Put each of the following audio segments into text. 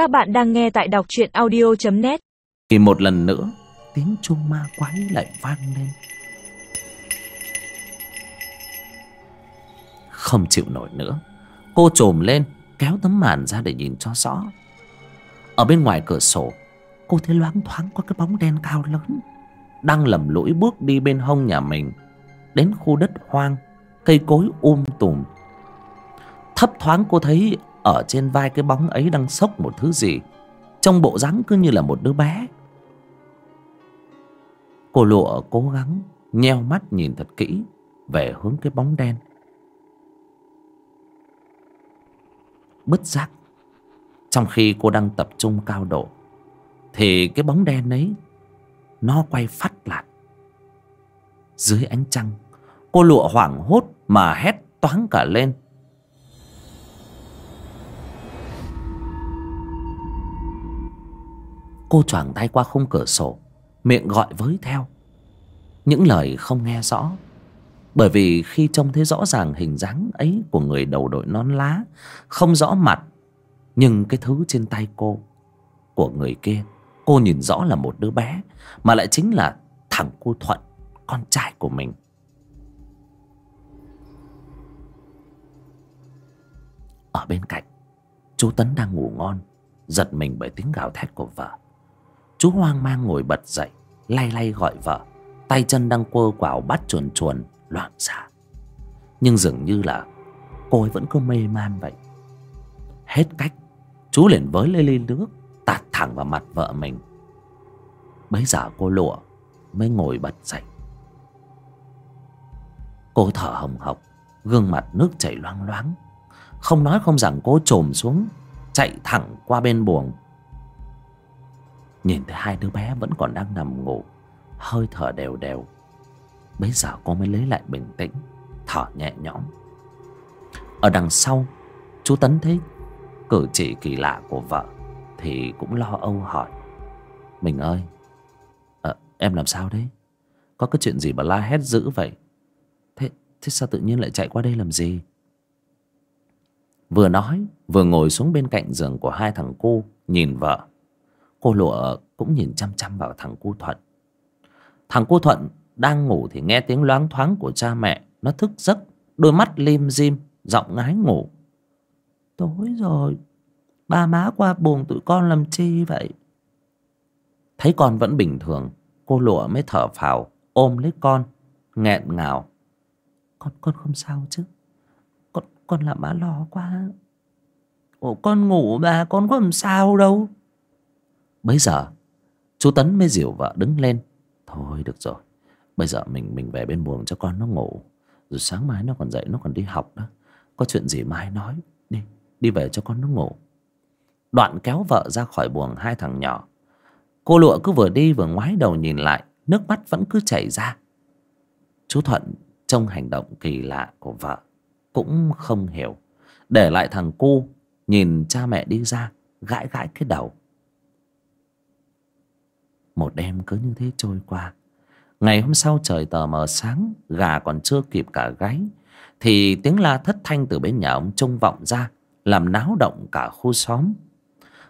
Các bạn đang nghe tại đọc truyện audio.net Thì một lần nữa, Tiếng chuông ma quái lại vang lên. Không chịu nổi nữa, Cô trồm lên, Kéo tấm màn ra để nhìn cho rõ. Ở bên ngoài cửa sổ, Cô thấy loáng thoáng có cái bóng đen cao lớn, Đang lầm lũi bước đi bên hông nhà mình, Đến khu đất hoang, Cây cối um tùm. Thấp thoáng cô thấy ở trên vai cái bóng ấy đang xốc một thứ gì. Trong bộ dáng cứ như là một đứa bé. Cô lụa cố gắng Nheo mắt nhìn thật kỹ Về hướng cái bóng đen. Bứt giác, Trong khi cô đang tập trung cao độ, Thì cái bóng đen ấy, Nó quay phát lại. Dưới ánh trăng, Cô lụa hoảng hốt Mà hét toáng cả lên. Cô choàng tay qua khung cửa sổ, Miệng gọi với theo. Những lời không nghe rõ, Bởi vì khi trông thấy rõ ràng hình dáng ấy Của người đầu đội nón lá, Không rõ mặt, Nhưng cái thứ trên tay cô, Của người kia, Cô nhìn rõ là một đứa bé, Mà lại chính là thằng cô Thuận, Con trai của mình. Ở bên cạnh, Chú Tấn đang ngủ ngon, Giật mình bởi tiếng gào thét của vợ. Chú hoang mang ngồi bật dậy, Lay lay gọi vợ. Tay chân đang quơ quảo bắt chuồn chuồn, Loạn xạ. Nhưng dường như là Cô ấy vẫn cứ mê man vậy. Hết cách, Chú liền với lê ly nước Tạt thẳng vào mặt vợ mình. Bấy giờ cô lụa Mới ngồi bật dậy. Cô thở hồng hộc, Gương mặt nước chảy loang loáng. Không nói không rằng cô trồm xuống, Chạy thẳng qua bên buồng. Nhìn thấy hai đứa bé vẫn còn đang nằm ngủ Hơi thở đều đều. Bấy giờ cô mới lấy lại bình tĩnh Thở nhẹ nhõm. Ở đằng sau Chú Tấn thấy cử chỉ kỳ lạ của vợ Thì cũng lo âu hỏi. Mình ơi à, Em làm sao đấy? Có cái chuyện gì mà la hét dữ vậy? Thế, thế sao tự nhiên lại chạy qua đây làm gì? Vừa nói Vừa ngồi xuống bên cạnh giường của hai thằng cu Nhìn vợ. Cô lụa cũng nhìn chăm chăm vào thằng cu Thuận. Thằng cu Thuận đang ngủ thì nghe tiếng loáng thoáng của cha mẹ. Nó thức giấc, Đôi mắt lim dim, Giọng ngái ngủ. Tối rồi, Ba má qua buồn tụi con làm chi vậy? Thấy con vẫn bình thường, Cô lụa mới thở phào, Ôm lấy con, nghẹn ngào. Con con không sao chứ? Con con làm má lo quá. Ủa, con ngủ mà, con có làm sao đâu. Bấy giờ, Chú Tấn mới dìu vợ đứng lên. Thôi được rồi, Bây giờ mình mình về bên buồng cho con nó ngủ. Rồi sáng mai nó còn dậy, nó còn đi học đó. Có chuyện gì mai nói. Đi đi về cho con nó ngủ. Đoạn kéo vợ ra khỏi buồng hai thằng nhỏ. Cô lụa cứ vừa đi vừa ngoái đầu nhìn lại, Nước mắt vẫn cứ chảy ra. Chú Thuận trông hành động kỳ lạ của vợ Cũng không hiểu. Để lại thằng cu, Nhìn cha mẹ đi ra, Gãi gãi cái đầu một đêm cứ như thế trôi qua. Ngày hôm sau trời tờ mờ sáng, Gà còn chưa kịp cả gáy, Thì tiếng la thất thanh từ bên nhà ông Trung vọng ra, Làm náo động cả khu xóm.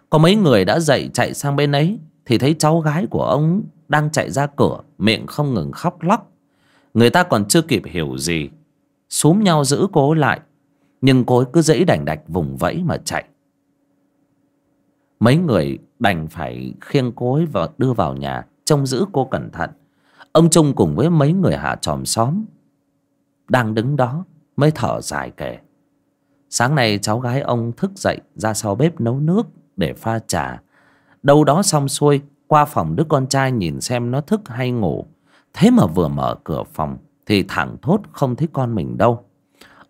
Có mấy người đã dậy chạy sang bên ấy, Thì thấy cháu gái của ông Đang chạy ra cửa, Miệng không ngừng khóc lóc. Người ta còn chưa kịp hiểu gì. Xúm nhau giữ cô lại, Nhưng cô ấy cứ dẫy đành đạch vùng vẫy mà chạy. Mấy người đành phải khiêng cô ấy và đưa vào nhà, trông giữ cô cẩn thận. Ông trung cùng với mấy người hạ tròm xóm đang đứng đó mới thở dài kể. Sáng nay cháu gái ông thức dậy ra sau bếp nấu nước để pha trà. Đâu đó xong xuôi, qua phòng đứa con trai nhìn xem nó thức hay ngủ. Thế mà vừa mở cửa phòng thì thẳng thốt không thấy con mình đâu.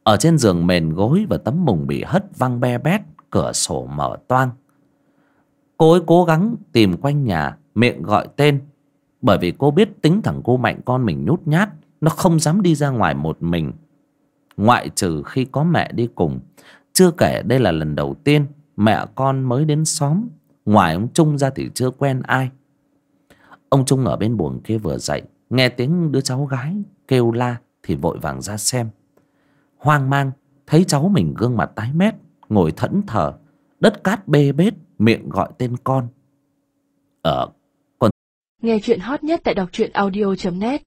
Ở trên giường mền gối và tấm mùng bị hất văng be bét, cửa sổ mở toang. Cô ấy cố gắng tìm quanh nhà, Miệng gọi tên. Bởi vì cô biết tính thằng cô mạnh con mình nhút nhát, Nó không dám đi ra ngoài một mình. Ngoại trừ khi có mẹ đi cùng. Chưa kể đây là lần đầu tiên Mẹ con mới đến xóm. Ngoài ông Trung ra thì chưa quen ai. Ông Trung ở bên buồng kia vừa dậy, Nghe tiếng đứa cháu gái kêu la Thì vội vàng ra xem. Hoang mang, Thấy cháu mình gương mặt tái mét, Ngồi thẫn thờ, Đất cát bê bết miệng gọi tên con. Ờ Nghe chuyện hot nhất tại đọc truyện audio.net